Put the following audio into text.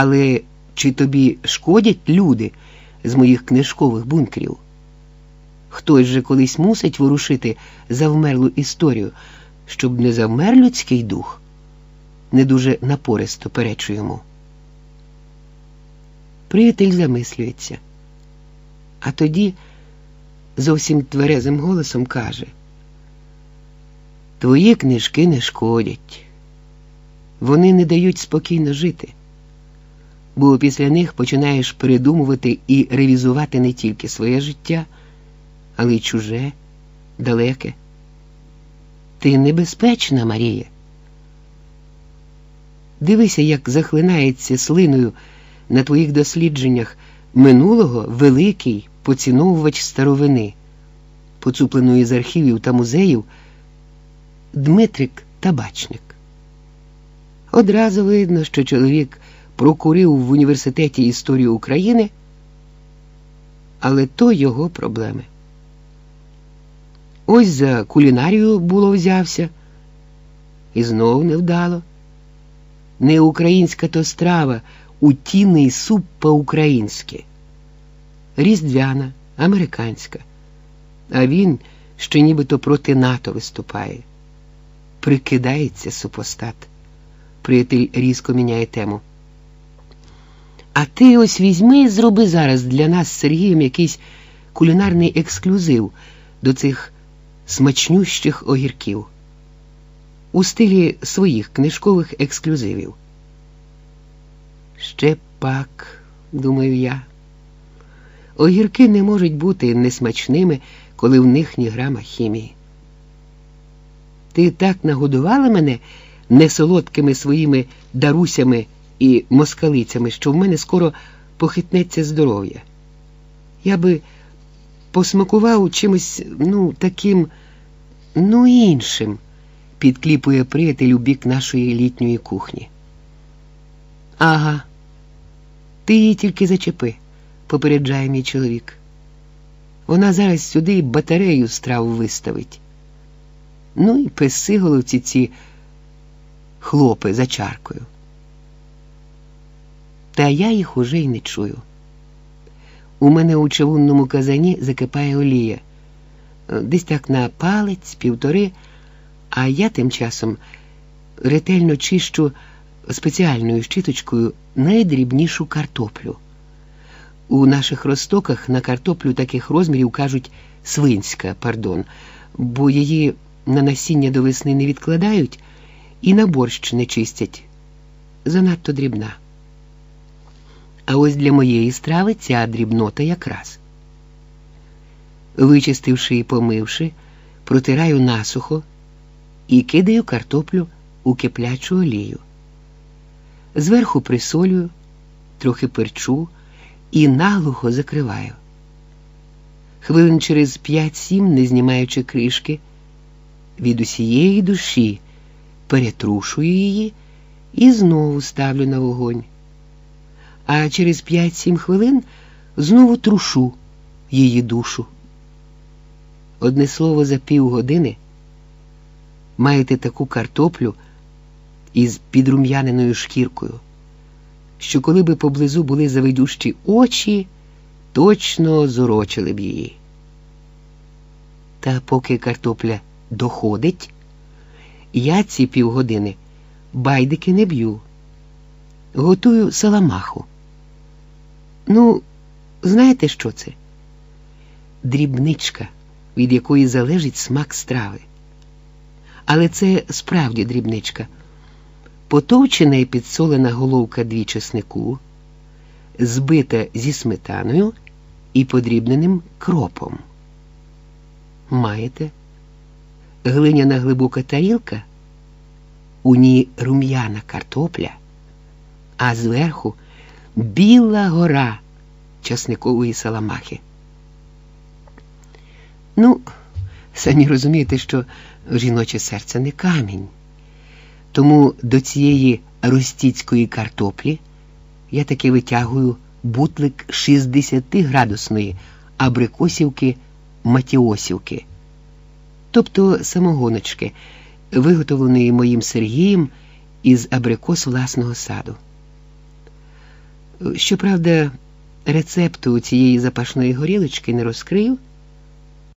Але чи тобі шкодять люди з моїх книжкових бункерів? Хтось же колись мусить ворушити завмерлу історію, щоб не завмер людський дух, не дуже напористо перечу йому. Приятель замислюється, а тоді зовсім тверезим голосом каже: Твої книжки не шкодять, вони не дають спокійно жити, бо після них починаєш передумувати і ревізувати не тільки своє життя, але й чуже, далеке. Ти небезпечна, Марія. Дивися, як захлинається слиною на твоїх дослідженнях минулого великий поціновувач старовини, поцупленої з архівів та музеїв Дмитрик Табачник. Одразу видно, що чоловік прокурив в університеті історію України, але то його проблеми. Ось за кулінарію було взявся, і знов невдало. Не українська то страва, утінний суп по-українськи. Різдвяна, американська. А він ще нібито проти НАТО виступає. Прикидається супостат. Приятель різко міняє тему. А ти ось візьми і зроби зараз для нас з Сергієм якийсь кулінарний ексклюзив до цих смачнющих огірків у стилі своїх книжкових ексклюзивів. Ще пак, думаю я. Огірки не можуть бути несмачними, коли в них ні грама хімії. Ти так нагодувала мене несолодкими своїми дарусями і москалицями, що в мене скоро похитнеться здоров'я. Я би посмакував чимось, ну, таким, ну, іншим, підкліпує приятель у бік нашої літньої кухні. Ага, ти її тільки зачепи, попереджає мій чоловік. Вона зараз сюди батарею страв виставить. Ну і писи головці ці хлопи за чаркою. Та я їх уже й не чую. У мене у чавунному казані закипає олія, десь так на палець, півтори, а я тим часом ретельно чищу спеціальною щіточкою найдрібнішу картоплю. У наших ростоках на картоплю таких розмірів кажуть свинська, пардон, бо її на насіння до весни не відкладають і на борщ не чистять. Занадто дрібна. А ось для моєї страви ця дрібнота якраз. Вичистивши і помивши, протираю насухо і кидаю картоплю у киплячу олію. Зверху присолюю, трохи перчу і наглухо закриваю. Хвилин через 5-7, не знімаючи кришки, від усієї душі перетрушую її і знову ставлю на вогонь. А через 5-7 хвилин знову трушу її душу. Одне слово, за півгодини маєте таку картоплю із підрум'яненою шкіркою, що коли би поблизу були завидющі очі, точно зорочили б її. Та поки картопля доходить, я ці півгодини байдики не б'ю, готую саламаху. Ну, знаєте, що це? Дрібничка, від якої залежить смак страви. Але це справді дрібничка. Потовчена і підсолена головка дві чеснику, збита зі сметаною і подрібненим кропом. Маєте? Глиняна глибока тарілка, у ній рум'яна картопля, а зверху біла гора часникової саламахи. Ну, самі розумієте, що жіноче серце не камінь. Тому до цієї ростіцької картоплі я таки витягую бутлик 60-градусної абрикосівки матіосівки, тобто самогоночки, виготовленої моїм Сергієм із абрикос власного саду. Щоправда, рецепту цієї запашної горілочки не розкрив,